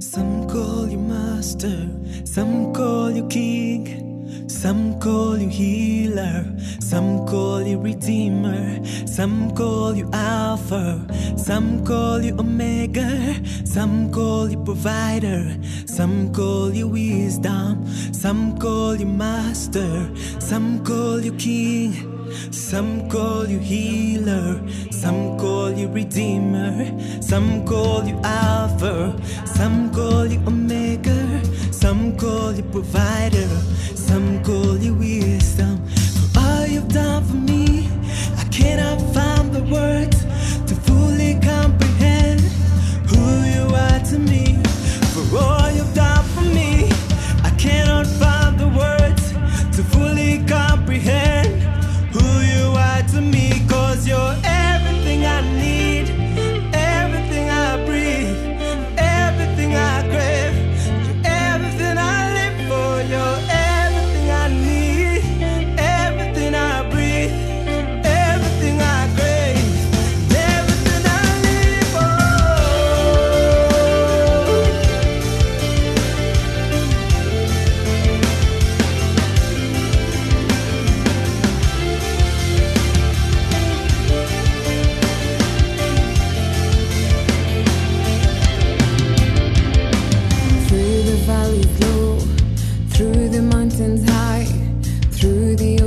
Some call you master, some call you king, some call you healer, some call you redeemer, some call you alpha, some call you omega, some call you provider, some call you wisdom, some call you master, some call you king. Some call you healer, some call you redeemer, some call you alpha, some call you omega, call you provider, some call you wisdom. For all you've done for me, I cannot find the words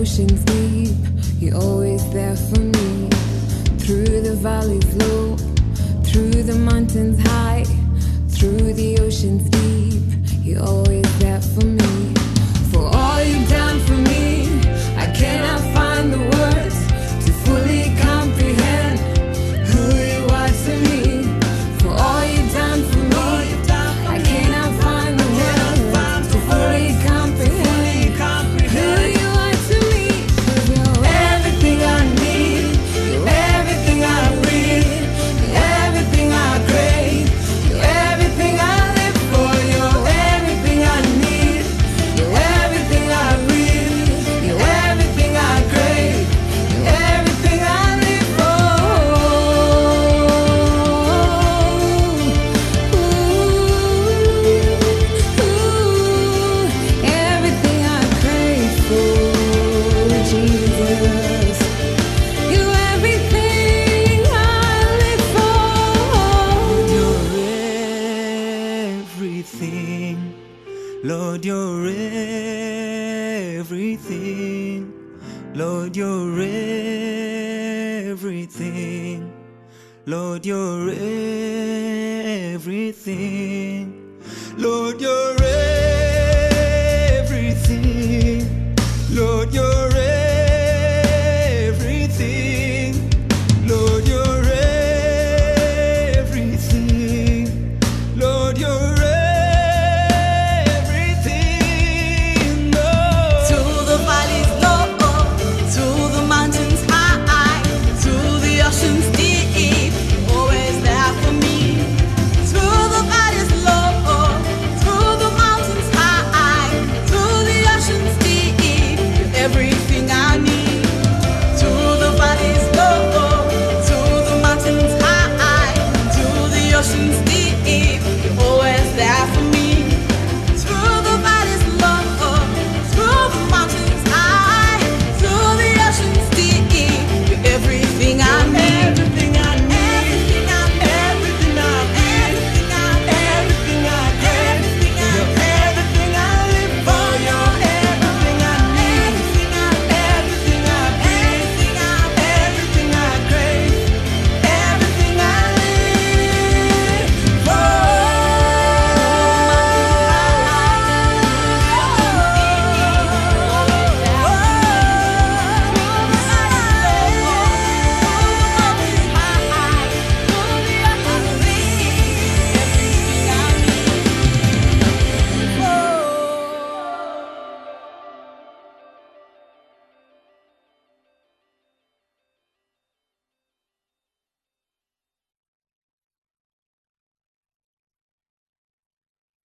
oceans deep, you're always there for me. Through the valleys low, through the mountains high, through the oceans deep, Lord, you're everything, Lord, you're everything, Lord, you're everything, Lord, you're